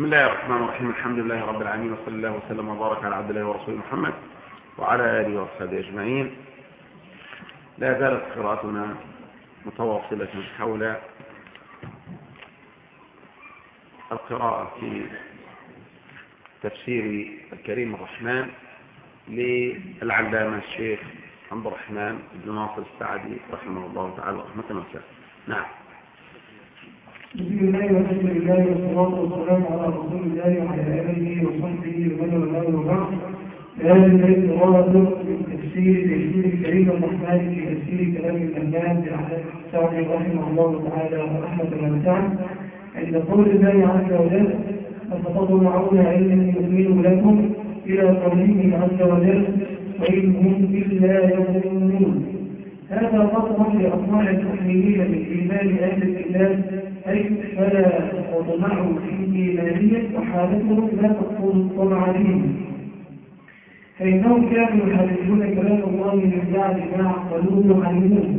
بسم الله الرحمن الرحيم. الحمد لله رب العالمين وصلى الله وسلم وبارك على عبد الله ورسوله محمد وعلى آله وصحبه أجمعين. لا زالت قراءتنا متواصلة حول القراءة في تفسير الكريم الرحمن للعلامة الشيخ عبد الرحمن بن ناصر السعدي رحمه الله تعالى. رحمة وسلم نعم. بسم الله والحمد لله والصلاة والسلام على رسول الله وعلى آله وصحبه ومن والاه وبعد. هذا الذي ورد من تفسير تفسير الكريم الرحمن في تفسير كلام الأمام لأحمد السعدي رحمه الله تعالى ورحمة وسعه عند قول الله عز وجل أفتطمعون أن يؤمنوا لكم إلى قوله عز وجل وإن هم إلا يظنون هذا قطع لأطماع المؤمنين من إيمان أهل الكتاب أي فلا تطمعوا في إيمانية وحالتهم لا تكون الطمع بهم فإنهم كانوا يحدثون كلام الله من بعد ما عقلوه وعلموه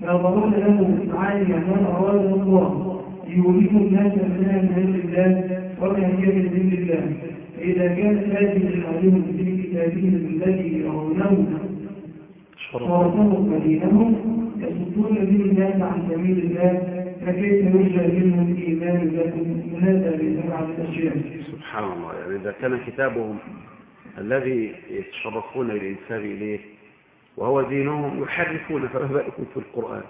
فيضعون له معاني ما أراد الله ليوليهم الناس من عند الله وما هي من الله فإذا كانت هذه حالهم في كتابهم الذي يرونه شرطهم مدينهم يصدون به الناس عن سبيل الله فكيف يرجى ايمان لكم؟ هذا سبحان الله يعني إذا كان كتابهم الذي يتشرفون بالإنساب إليه وهو دينهم يحرفون فما بالكم في القرآن؟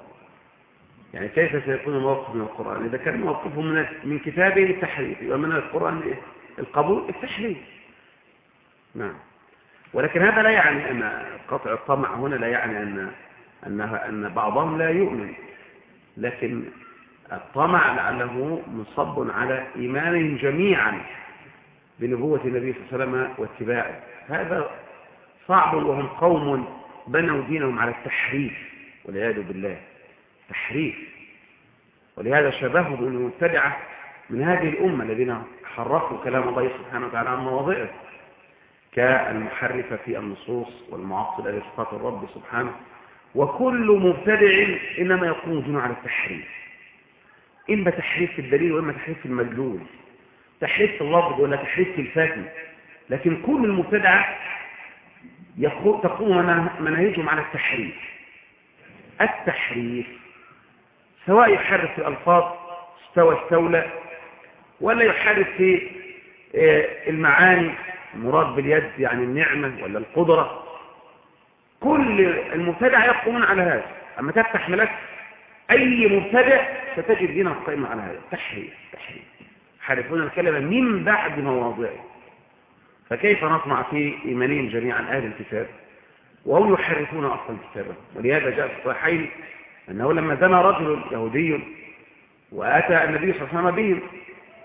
يعني كيف سيكون الموقف من القرآن؟ إذا كان موقفهم من من كتابه التحريف ومن القرآن القبول التحريف. نعم. ولكن هذا لا يعني أن قطع الطمع هنا لا يعني أن أن بعضهم لا يؤمن. لكن الطمع لعله مصب على إيمانهم جميعا بنبوة النبي صلى الله عليه وسلم واتباعه. هذا صعب وهم قوم بنوا دينهم على التحريف والعياذ بالله تحريف. ولهذا شبههم المبتدعة من هذه الأمة الذين حرفوا كلام الله سبحانه وتعالى عن مواضعه كالمحرفة في النصوص والمعطلة لصفات الرب سبحانه. وكل مبتدع إنما يقوم دونه على التحريف. إما تحريف الدليل وإما تحريف المدلول تحريف اللفظ ولا تحريف الفاتن لكن كل المبتدعة تقوم مناهجهم على التحريف. التحريف سواء يحرف الألفاظ استوى استولى ولا يحرف في المعاني المراد باليد يعني النعمة ولا القدرة. كل المبتدع يقومون على هذا. أما تفتح ملف أي مبتدع ستجد دينه قائمة على هذا. تحريف تحريف. يحرفون الكلمة من بعد مواضعه. فكيف نطمع في إيمانهم جميعا أهل الكتاب؟ وهم يحرفون أصلا كتابه ولهذا جاء في الصحيحين أنه لما زنى رجل يهودي وأتى النبي صلى الله عليه وسلم بهم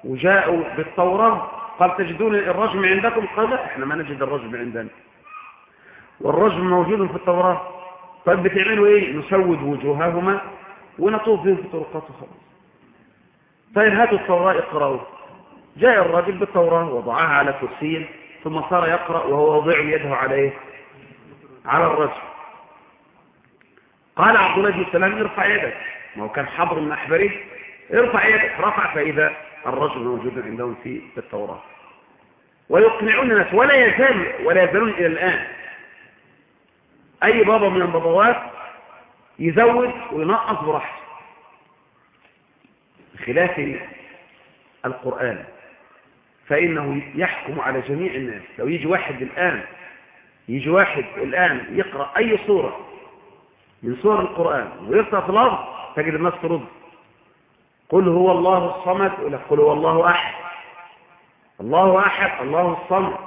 وجاءوا بالتوراة قال تجدون الرجم عندكم؟ قال لا إحنا ما نجد الرجم عندنا. والرجم موجود في التوراة. طيب بتعملوا إيه؟ نسود وجوههما. ونطوف بهم في طرقات خلاص طيب هاتوا التوراة اقرأوا. جاء الرجل بالتوراة وضعها على كرسي ثم صار يقرأ وهو وضع يده على إيه على الرجل. قال عبد الله بن سلام ارفع يدك. ما هو كان حبر من أحبره ارفع يدك. رفع فإذا الرجل موجود عندهم في التوراة. ويقنعون الناس ولا يزال ولا يزالون إلى الآن. أي بابا من البابوات؟ يزود وينقص براحته. خلاف القرآن فإنه يحكم على جميع الناس. لو يجي واحد الآن يجي واحد الآن يقرأ أي صورة من صور القرآن ويقرأ في الأرض تجد الناس ترد. قل هو الله الصمد ولا قل هو الله أحد. الله أحد الله الصمد.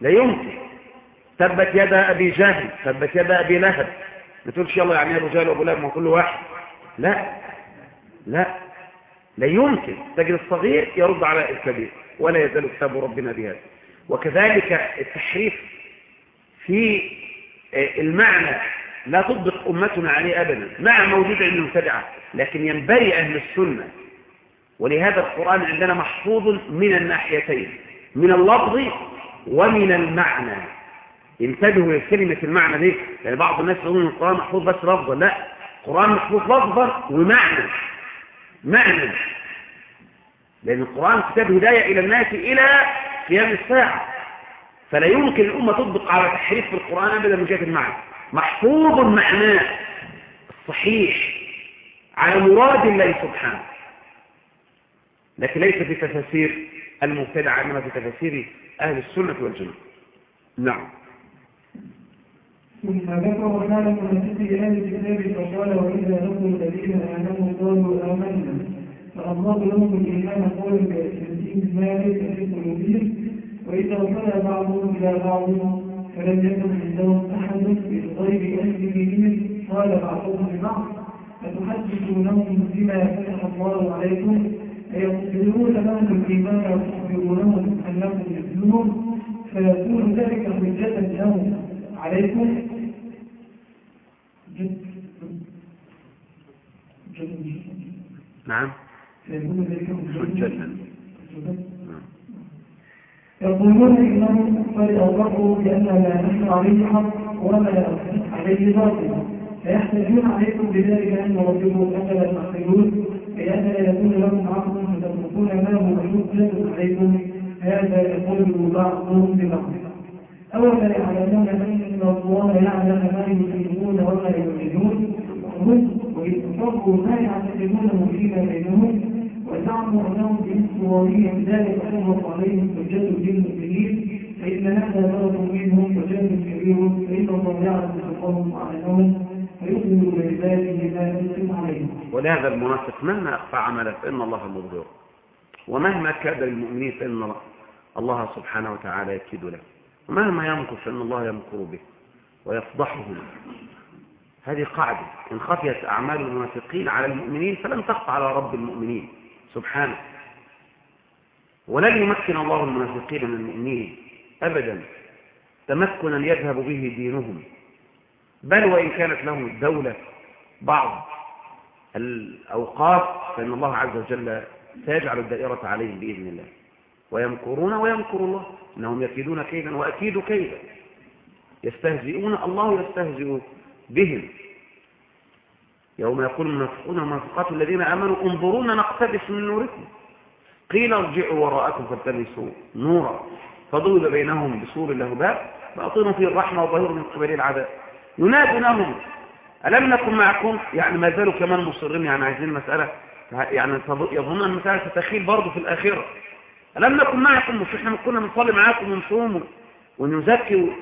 لا يمكن. تبت يد أبي جهل تبت يد أبي لهب. ما تقولش يلا يعني أبو جهل وأبو لهب ما كل واحد. لا. لا. لا يمكن. تجد الصغير يرد على الكبير. ولا يزال كتاب ربنا بهذا. وكذلك التحريف في المعنى لا تطبق أمتنا عليه أبدا. مع موجود عند المبتدعة لكن ينبري أهل السنة. ولهذا القرآن عندنا محفوظ من الناحيتين من اللفظ ومن المعنى. انتبهوا لكلمة المعنى دي يعني بعض الناس يقولون إن القرآن محفوظ بس لفظا لا القرآن محفوظ لفظا ومعنى معنى. لأن القرآن كتاب هداية إلى الناس إلى قيام الساعة. فلا يمكن الأمة تطبق على تحريف القرآن أبدا من جهة المعنى. محفوظ معناه الصحيح على مراد الله سبحانه. لكن ليس في تفاسير المبتدعة إنما في تفاسير أهل السنة والجنة نعم. ثم ذكر حالة مسجد أهل الكتاب فقال وإذا لقوا الذين آمنوا قالوا آمنا. فأمر لهم الإيمان قولا بأساسهم ما ليس في قلوبهم. وإذا خلا بعضهم إلى بعض فلم يكن عندهم أحد بغير أهل دينهم قال بعضهم لبعض أتحدثونهم بما فتح الله عليكم؟ أيقتلون لهم الإيمان وتخبرونهم أنكم مثلهم؟ فيكون ذلك حجة لهم عليكم. نعم. ذلك حجة يقولون إنهم قد أوضحوا بأن ما نحن عليه حق وما عليه باطل فيحتاجون عليكم بذلك أن ربكم أفلا تعقلون لأن لا يكون لكم عقل فتتركون ما هو حجة عليكم هذا يقول بعضهم لبعض أولا يعلمون أن الله يعلم ما يسلمون وما هم ويتفقوا ما يعتقدونه فيما بينهم وزعموا أنهم بإسرائيل ذلك أمر عليهم حجة للمؤمنين فإن هذا غلط منهم وجهل كبير فإن الله يعلم سرهم وأعلنهم فيؤمن بعباده ما يسلم عليهم. ولهذا المنافق مهما أخفى عمله فإن الله مبدور ومهما كاد للمؤمنين فإن الله سبحانه وتعالى يكيد له ومهما يمكر فإن الله يمكر به ويفضحهم. هذه قاعدة. إن خفيت أعمال المنافقين على المؤمنين فلن تخفى على رب المؤمنين. سبحانه. ولن يمكن الله المنافقين من المؤمنين. أبدا. تمكنا يذهب به دينهم. بل وإن كانت لهم الدولة بعض الأوقات فإن الله عز وجل سيجعل الدائرة عليهم بإذن الله. ويمكرون ويمكر الله. إنهم يكيدون كيدا وأكيد كيدا. يستهزئون الله يستهزئ بهم. يوم يقول المنافقون والمنافقات الذين آمنوا انظرونا نقتبس من نوركم. قيل ارجعوا وراءكم فالتمسوا نورا. فضرب بينهم بسور له باب باطنوا فيه الرحمة وظهروا من قبل العذاب. ينادونهم ألم نكن معكم؟ يعني ما زالوا كمان مصرين يعني عايزين مسألة يعني يظن أن المسألة ستخيل برضه في الآخرة. ألم نكن معكم؟ مش إحنا كنا بنصلي معاكم ونصوم ونزكي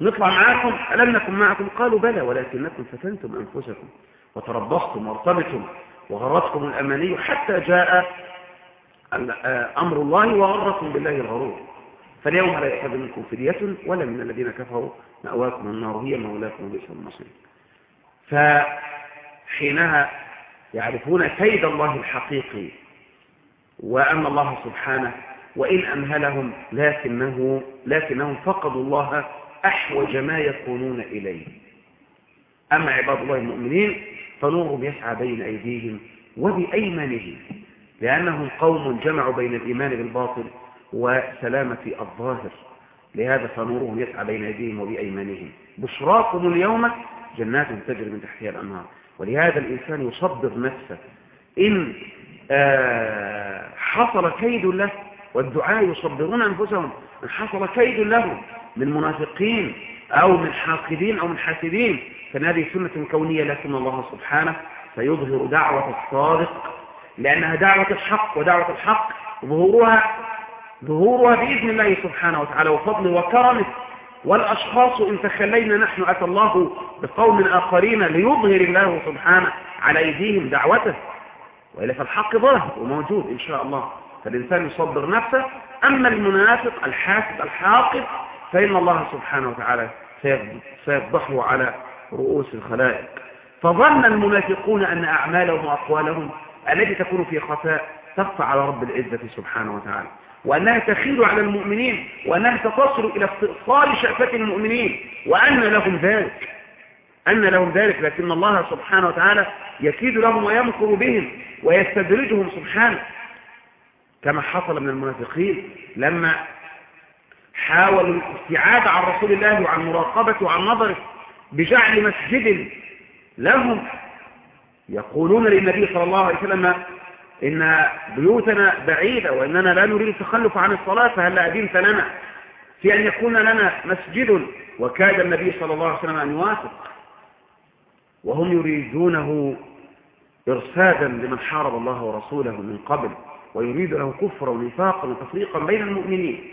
ونطلع معاكم ألم نكن معكم؟ قالوا بلى ولكنكم فتنتم أنفسكم وتربصتم وارتبتم وغرتكم الأماني حتى جاء أمر الله وغركم بالله الغرور. فاليوم لا يؤخذ منكم فدية ولا من الذين كفروا مأواكم النار هي مولاكم وبئس المصير. فحينها يعرفون كيد الله الحقيقي وأن الله سبحانه وإن أمهلهم لكنه لكنهم فقدوا الله أحوج ما يكونون إليه. أما عباد الله المؤمنين فنورهم يسعى بين أيديهم وبأيمانهم لأنهم قوم جمعوا بين الإيمان بالباطل وسلامة الظاهر. لهذا فنورهم يسعى بين أيديهم وبأيمانهم. بشراكم اليوم جنات تجري من تحتها الأنهار. ولهذا الإنسان يصبر نفسه. إن آه حصل كيد له والدعاء يصبرون أنفسهم إن حصل كيد له من منافقين أو من حاقدين أو من حاسدين فإن هذه سنة كونية لكن الله سبحانه سيظهر دعوة الصادق لأنها دعوة الحق ودعوة الحق ظهورها ظهورها بإذن الله سبحانه وتعالى وفضله وكرمه. والأشخاص إن تخلينا نحن أتى الله بقوم آخرين ليظهر الله سبحانه على أيديهم دعوته. وإلا فالحق ظاهر وموجود إن شاء الله. فالإنسان يصبر نفسه. أما المنافق الحاسد الحاقد فإن الله سبحانه وتعالى سيفضحه على رؤوس الخلائق. فظن المنافقون أن أعمالهم وأقوالهم التي تكون في خفاء تخفى على رب العزة سبحانه وتعالى. وأنها تخيل على المؤمنين وأنها ستصل إلى استئصال شأفة المؤمنين. وأن لهم ذلك. أن لهم ذلك. لكن الله سبحانه وتعالى يكيد لهم ويمكر بهم ويستدرجهم سبحانه. كما حصل من المنافقين لما حاولوا الاستعادة عن رسول الله وعن مراقبته وعن نظره بجعل مسجد لهم. يقولون للنبي صلى الله عليه وسلم إن بيوتنا بعيدة وإننا لا نريد التخلف عن الصلاة فهل أذنت لنا في أن يكون لنا مسجد؟ وكاد النبي صلى الله عليه وسلم أن يوافق. وهم يريدونه إرسادا لمن حارب الله ورسوله من قبل ويريد له كفرا ونفاقا وتفريقا بين المؤمنين.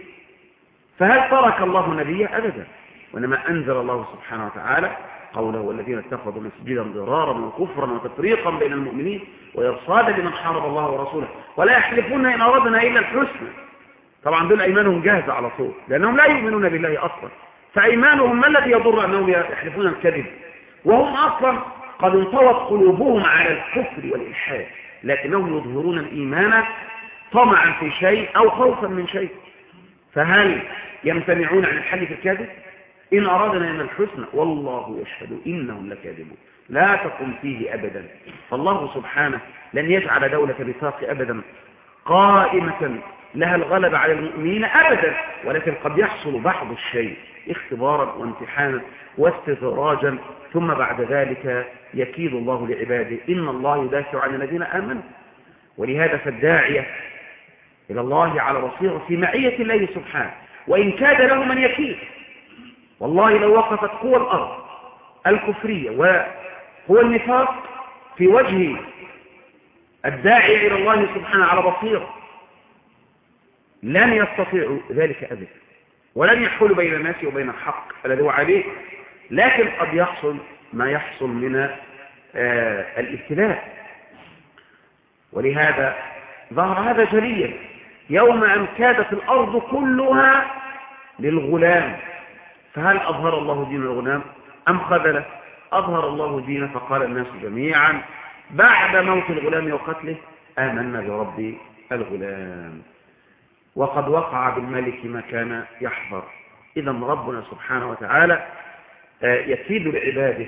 فهل ترك الله نبيه أبدا؟ وإنما أنزل الله سبحانه وتعالى قوله والذين اتخذوا مسجدا ضرارا وكفرا وتفريقا بين المؤمنين وإرصادا لمن حارب الله ورسوله ولا يحلفون إن أردنا إلا الحسنى. طبعا دول أيمانهم جاهزة على طول لأنهم لا يؤمنون بالله أصلا. فأيمانهم ما الذي يضر أنهم يحلفون الكذب؟ وهم أصلا قد انطوت قلوبهم على الكفر والإلحاد لكنهم يظهرون الإيمان طمعا في شيء أو خوفا من شيء. فهل يمتنعون عن الحل في الكذب إن أرادنا أن الحسنى والله يشهد إنهم لكاذبون. لا تقم فيه أبدا. فالله سبحانه لن يجعل دولة الرفاق أبدا. قائمة لها الغلب على المؤمنين أبدا. ولكن قد يحصل بعض الشيء اختبارا وامتحانا واستدراجا ثم بعد ذلك يكيد الله لعباده إن الله يدافع عن الذين آمنوا. ولهذا فالداعية إلى الله على بصيرة في معية الله سبحانه وإن كاد له من يكيد. والله لو وقفت قوى الأرض الكفرية وهو النفاق في وجه الداعي إلى الله سبحانه على بصيرة لن يستطيعوا ذلك أبدا ولن يحول بين الناس وبين الحق الذي هو عليه لكن قد يحصل ما يحصل من آه الابتلاء. ولهذا ظهر هذا جليا يوم أن كادت الأرض كلها للغلام فهل أظهر الله دين الغلام؟ أم خذله؟ أظهر الله دينه فقال الناس جميعا بعد موت الغلام وقتله آمنا برب الغلام. وقد وقع بالملك ما كان يحضر إذا ربنا سبحانه وتعالى يكيد لعباده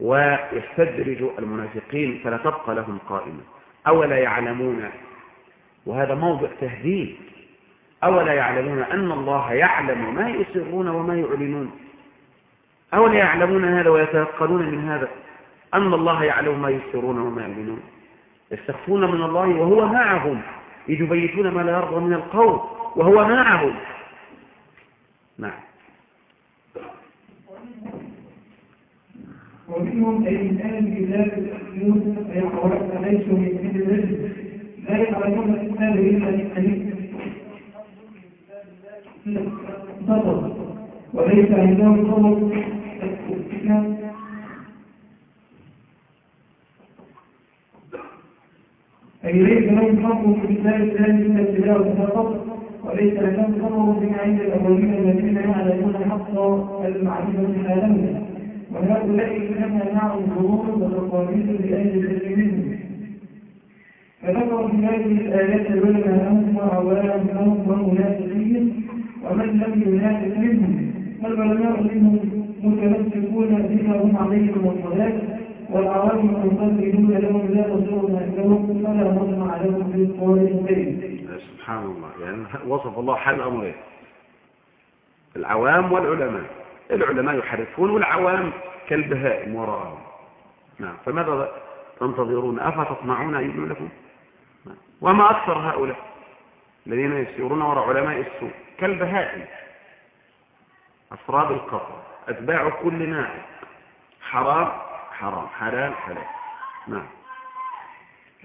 ويستدرج المنافقين فلا تبقى لهم قائمة. أولا يعلمون وهذا موضع تهديد أولا يعلمون أن الله يعلم ما يسرون وما يعلنون. أولا يعلمون هذا ويتيقنون من هذا. أن الله يعلم ما يسرون وما يعلنون. يستخفون من الله وهو معهم. إذ يبيتون ما لا يرضى من القول وهو معهم. نعم. ومنهم أي أهل الكتاب يؤمنون فيقولون ليسوا من أهل لا يعلمون الكتاب إلا من نظر وليس عندهم نظر أي ليس لهم فضل في كتاب الله إلا التلاوة فقط وليس لهم فضل بما عند الأولين الذين يعلمون حق المعرفة حالهم وهؤلاء إنما معهم ظهور وتقاليد لأهل العلم منهم فذكر في هذه الآيات العلماء هم وعوامهم ومنافقين ومن لم ينافق منهم. فالعلماء منهم متمسكون بما هم عليه من الصلاة والعوام المصلون لهم لا تصور عندهم فلا مطمع لهم في القول الكريم سبحان الله. يعني وصف الله حال الأمرين العوام والعلماء. العلماء يحرفون والعوام كالبهائم وراءهم. نعم. فماذا تنتظرون؟ أفتطمعون أن يؤمنوا لكم. وما أكثر هؤلاء الذين يسيرون وراء علماء السوء كالبهائم أفراد القطر أتباع كل نائب حرام حرام. حلال حلال. نعم.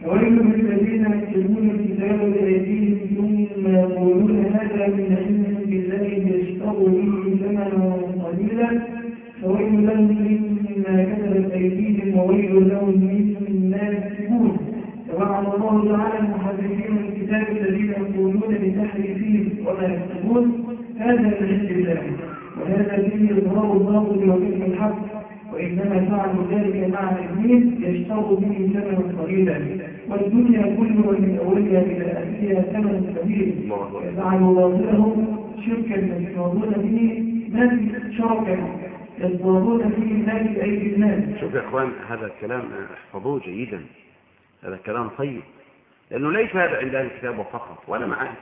ويل للذين يكتبون الكتاب بأيديهم ثم يقولون هذا من علم بالله يشتروا به ثمنا قليلا فويل لهم مما كتبت أيديهم وويل لهم مما ووعد الله تعالى المحرفين الكتاب الذين يقولون بتحريفهم وما يكتبون هذا من عند الله. وهذا فيه إظهار الباطل وفيه الحق وإنما فعلوا ذلك مع إبليس يشتروا به ثمنا قليلا. والدنيا كلها من أولها إلى آخرها ثمن كبير. يجعل باطلهم شركا يصطادون به ناس شركا يصطادون به الناس بأيدي الناس. شوف يا إخوان هذا الكلام احفظوه جيدا. هذا كلام طيب. لأنه ليس هذا عند أهل الكتاب فقط ولا معاه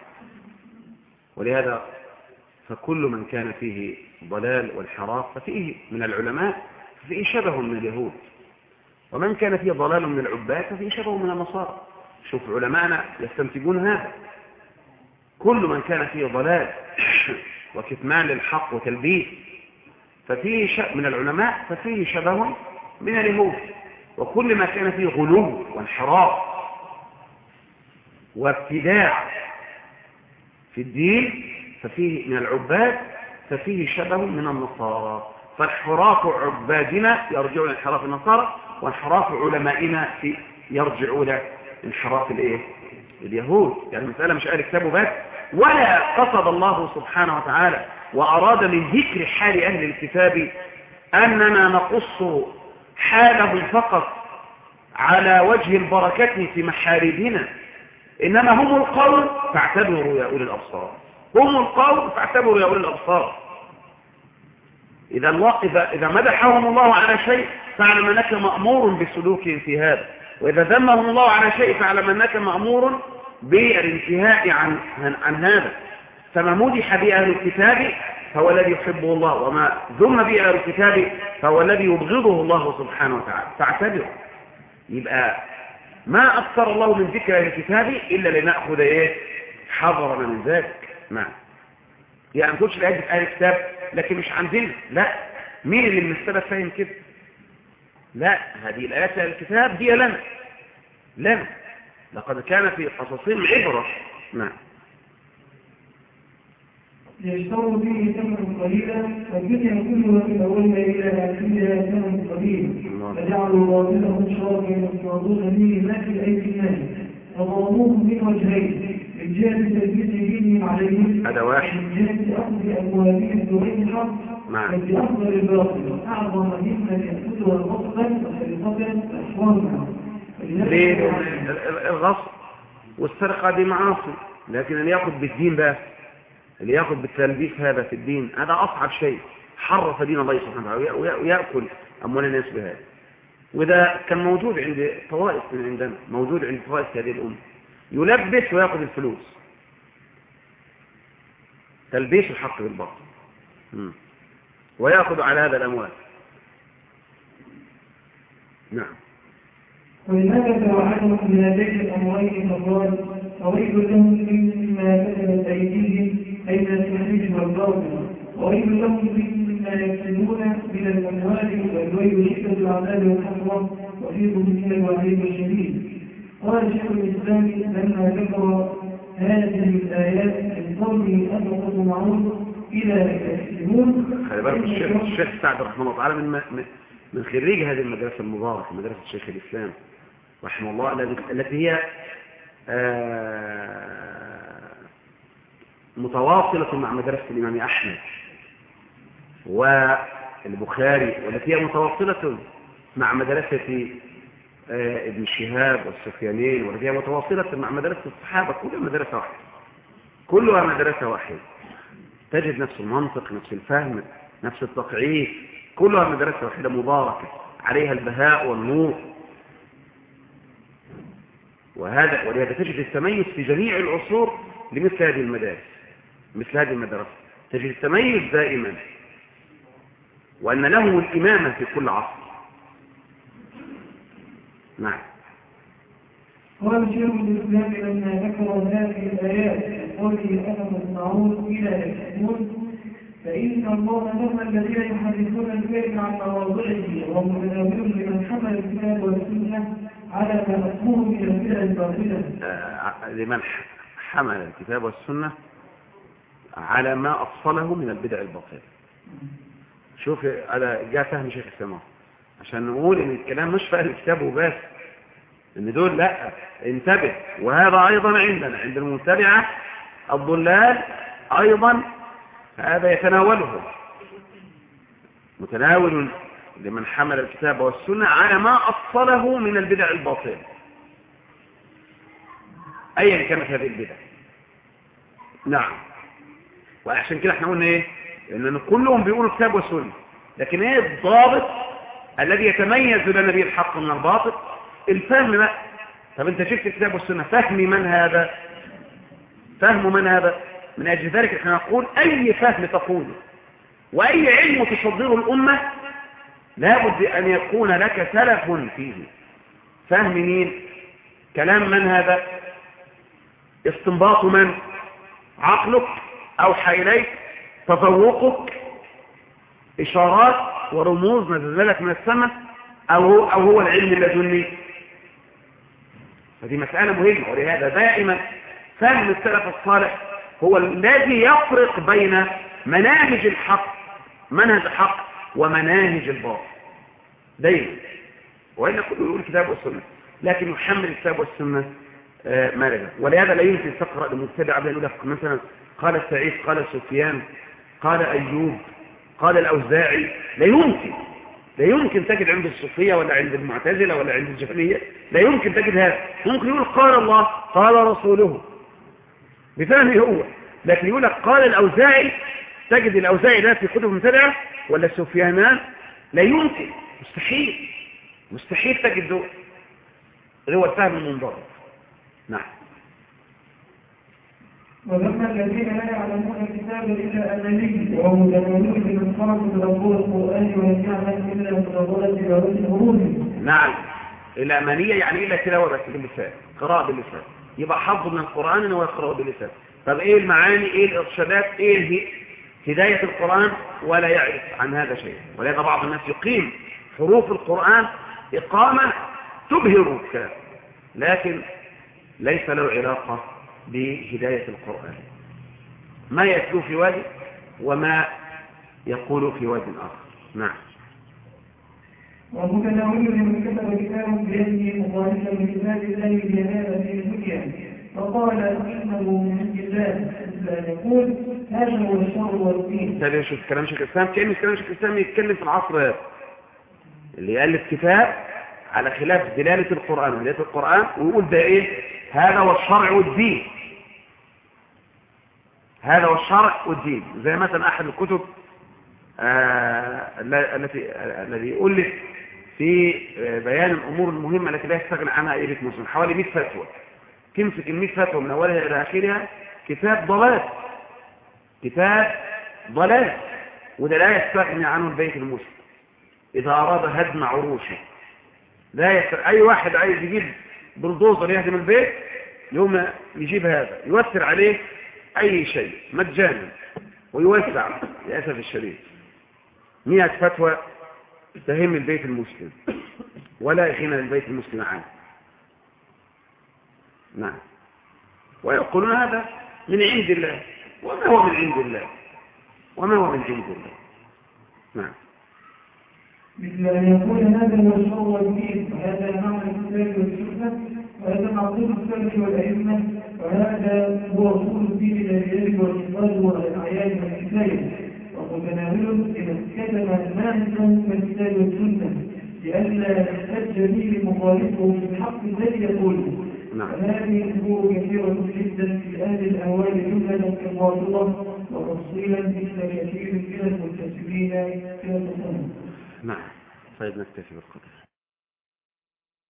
ولهذا فكل من كان فيه ضلال وانحراف ففيه من العلماء ففيه شبه من اليهود. ومن كان فيه ضلال من العباد ففيه شبه من النصارى. شوف علماءنا يستنتجون هذا. كل من كان فيه ضلال وكتمان للحق وتلبيس ففيه من العلماء ففيه شبه من اليهود. وكل ما كان فيه غلو وانحراف وابتداع في الدين ففيه من العباد ففيه شبه من النصارى. فانحراف عبادنا يرجع إلى انحراف النصارى وانحراف علمائنا يرجع إلى انحراف الإيه؟ اليهود. يعني المساله مش قال كتابه بس ولا قصد الله سبحانه وتعالى وأراد من ذكر حال أهل الكتاب أننا نقص حالهم فقط على وجه البركة في محاربنا. إنما هم القوم فاعتبروا يا أولي الأبصار. هم القوم فاعتبروا يا أولي الأبصار. إذا, الله إذا, إذا مدحهم الله على شيء فاعلم أنك مأمور بسلوكهم في هذا. وإذا ذمهم الله على شيء فاعلم أنك مأمور بالانتهاء عن, عن, هذا. فما مدح به أهل الكتاب فهو الذي يحبه الله وما ذم به أهل الكتاب فهو الذي يبغضه الله سبحانه وتعالى. فاعتبروا يبقى ما أكثر الله من ذكر الكتاب إلا لنأخذ إيه؟ حضرنا من ذلك. نعم يعني ما تقولش لأجل أهل الكتاب لكن مش عندنا. لا. مين اللي من السبب فاهم كده؟ لا. هذه الآيات الكتاب هي لنا. لنا. لقد كان في قصصهم عبرة. نعم يشتروا به ثمنا قليلا فالدنيا كلها تتولى إلى اخرها ثمن قليل فجعلوا باطلهم شرابا يصطادون به ما في ايدي الناس فظلموهم من وجهين من جهة تلبيس دينهم عليهم. هذا واحد. من جهة أخذ أموالهم بغير حق. نعم. ففي افضل الباطل. اعظم مما ياخذها غصبا وسرقه احوالها ليه؟ الغصب والسرقة دي معاصي لكن اللي ياخد بالدين بقى. اللي ياخد بالتلبيس هذا في الدين هذا أصعب شيء. حرف دين الله سبحانه وتعالى ويأكل أموال الناس بهذا. وده كان موجود عند طوائف من عندنا موجود عند طوائف هذه الأمة يلبس ويأخذ الفلوس. تلبيس الحق بالباطل. ويأخذ على هذا الأموال. نعم. ولماذا توعدهم بهذين الامرين فقال وويل لهم مما كتبت أيديهم اي من التحريف والباطل وويل لهم مما يكسبون من الأموال والويل شده العذاب والحسره وفيكم من الوعيد الشديد قال شيخ الإسلام لما ذكر هذه الآيات من قوله انفقوا معروف إلى يكسبون خلي بالك الشيخ الشيخ سعد رحمه الله تعالى من من خريج هذه المدرسة المباركة مدرسة شيخ الإسلام رحمه الله التي هي آه، متواصلة مع مدرسة الإمام أحمد والبخاري والتي هي متواصلة مع مدرسة آه، ابن شهاب والسفيانين والتي هي متواصلة مع مدرسة الصحابة كلها مدرسة واحدة. كلها مدرسة واحدة. تجد نفس المنطق نفس الفهم نفس التقعيد كلها مدرسة واحدة مباركة. عليها البهاء والنور. وهذا ولهذا تجد التميز في جميع العصور لمثل هذه المدارس. مثل هذه المدرسة تجد التميز دائما وأن له الإمامة في كل عصر. نعم. قال شيخ الإسلام لما ذكر هذه الآيات قوله أنا تسمعون إلى يكتبون فإن الله نهى الذين يحرفون الكلم عن مواضعه ومتناولون لمن حمل الكتاب والسنة على ما من البدع الباطلة. آه، لمن حمل الكتاب والسنة على ما أصله من البدع الباطلة. شوف على جاء فهم شيخ السماء. عشان نقول إن الكلام مش في أهل الكتاب وبس. إن دول لأ. انتبه. وهذا أيضا عندنا. عند المتبعة الضلال أيضا هذا يتناوله. متناول لمن حمل الكتاب والسنة على ما أصله من البدع الباطلة. أيا كانت هذه البدع. نعم. وعشان كده إحنا قلنا إيه؟ إن كلهم بيقولوا كتاب وسنة. لكن إيه الضابط الذي يتميز لنا به الحق من الباطل؟ الفهم بقى. طب أنت شفت الكتاب والسنة فهم من هذا؟ فهم من هذا؟ من أجل ذلك إحنا نقول أي فهم تقوله وأي علم تصدره الأمة لابد أن يكون لك سلف فيه. فهم مين؟ كلام من هذا؟ استنباط من؟ عقلك؟ أوحى إليك تذوقك إشارات ورموز نزلت من السماء أو هو, أو هو العلم اللدني فدي مسألة مهمة ولهذا دائما فهم السلف الصالح هو الذي يفرق بين مناهج الحق منهج الحق ومناهج الباطل. دايما وإلا كله يقول الكتاب والسنة لكن يحمل الكتاب والسنة آه، لدى ولهذا لا يمكن تقرأ لمبتدع بأن يقول مثلا قال سعيد قال سفيان قال أيوب قال الأوزاعي لا يمكن. لا يمكن تجد عند الصوفية ولا عند المعتزلة ولا عند الجهمية لا يمكن تجد هذا. ممكن يقول قال الله قال رسوله. بفهمه هو. لكن يقول لك قال الأوزاعي تجد الأوزاعي ده في كتب مبتدعة ولا السفيانان لا يمكن. مستحيل. مستحيل تجد دول هو الفهم المنضبط. نعم. وذكر الذين لا يعلمون الكتاب إلا اماني وهو متناولون من خرج تدبر القرآن ولم يعلم إلا متدبر تلاوه الهروب نعم. الأمانية يعني إلا تلاوة بس باللسان قراءة باللسان. يبقى حفظ من القرآن إنه يقرأه باللسان. طب إيه المعاني؟ إيه الإرشادات؟ إيه الهي- هداية القرآن ولا يعرف عن هذا شيء. ولهذا بعض الناس يقيم حروف القرآن إقامة تبهر الكلام. لكن ليس له علاقة بهداية القرآن. ما يتلو في وادي وما يقول في وادي آخر نعم. ومتناول من كتب كتاب بيده مخالفا لكتاب الله بهذا في الدنيا فقال إنه من عند الله لا يقول هذا هو الشر والدين. تابع شوف كلام شيخ الإسلام؟ كأن كلام شيخ الإسلام يتكلم في العصر اللي يألف كتاب على خلاف دلالة القرآن. ودلالة القرآن ويقول ده إيه؟ هذا هو الشرع والدين. هذا هو الشرع والدين. زي مثلا أحد الكتب آه، التي الذي ألف في آه، بيان الأمور المهمة التي لا يستغنى عنها أي بيت مسلم. حوالي 100 فتوى. تمسك ال 100 فتوى من أولها إلى آخرها كتاب ضلال. كتاب ضلال. وده لا يستغني عنه البيت المسلم. إذا أراد هدم عروشه. لا يستغني أي واحد عايز يجيب بلدوزر يهدم البيت يوم يجيب هذا يوثر عليه أي شيء مجانا ويوسع للأسف الشديد. مئة فتوى تهم البيت المسلم ولا غنى للبيت المسلم عنه نعم. ويقولون هذا؟ من عند الله. وما هو من عند الله؟ وما هو من عند الله؟ نعم. مثل أن يكون هذا هو الشر والدين وهذا معنى الكتاب والسنة وهذا معقول السلف والأئمة وهذا هو أصول الدين الذي يجب الإخراج والأعيان والحكاية ومتناول إذا كتب مانعا من الكتاب والسنة لئلا يحتج به مخالفه في الحق الذي يقوله نعم. وهذه الأمور كثيرة جدا في أهل الأهوال جملة كالباطلة وتفصيلا مثل كثير من المنتسبين إلى التصنف نعم طيب نكتفي بالقدر.